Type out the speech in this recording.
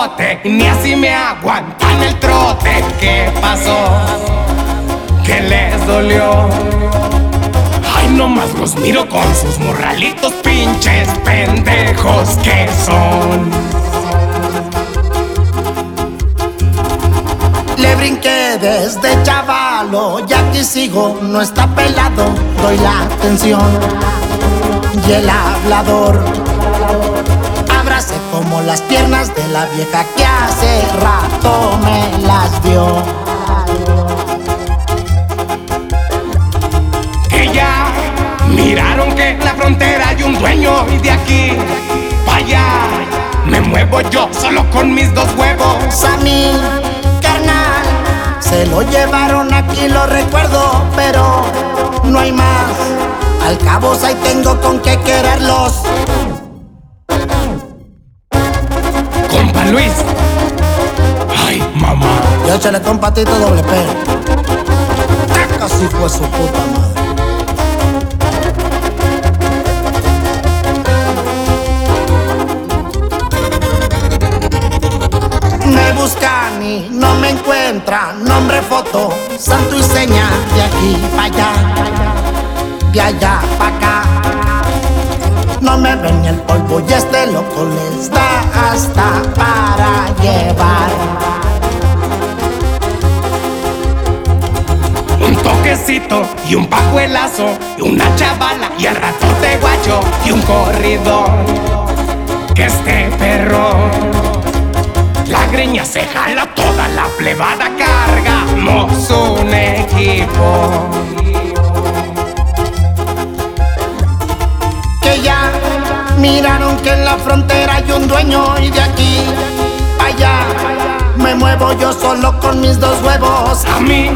bote, ni así me aguantan el trote. ¿Qué pasó? ¿Qué les dolió? Ay, nomás los miro con sus morralitos pinches pendejos que son. Le brinqué desde chavalo, ya aquí sigo, no está pelado, doy la atención. Y el hablador como las piernas de la vieja que hace rato me las dio. Que ya miraron que en la frontera hay un dueño y de aquí para allá me muevo yo solo con mis dos huevos. A mí, carnal, se lo llevaron aquí, lo recuerdo, pero no hay más. Al cabo, ahí tengo con qué quererlos. Luis. Ay, mamá. Y échale con patito doble P. Casi fue su puta madre. Me buscan y no me encuentran. Nombre, foto, santo y seña. De aquí para allá, de allá para acá. No me ven el polvo y este loco les da hasta para llevar. Un toquecito y un pajuelazo y una chavala y al rato te guacho y un corridor. Que este perro, la greña se jala toda la plebada cargamos un equipo. La frontera hay un dueño y de aquí para allá me muevo yo solo con mis dos huevos. A mí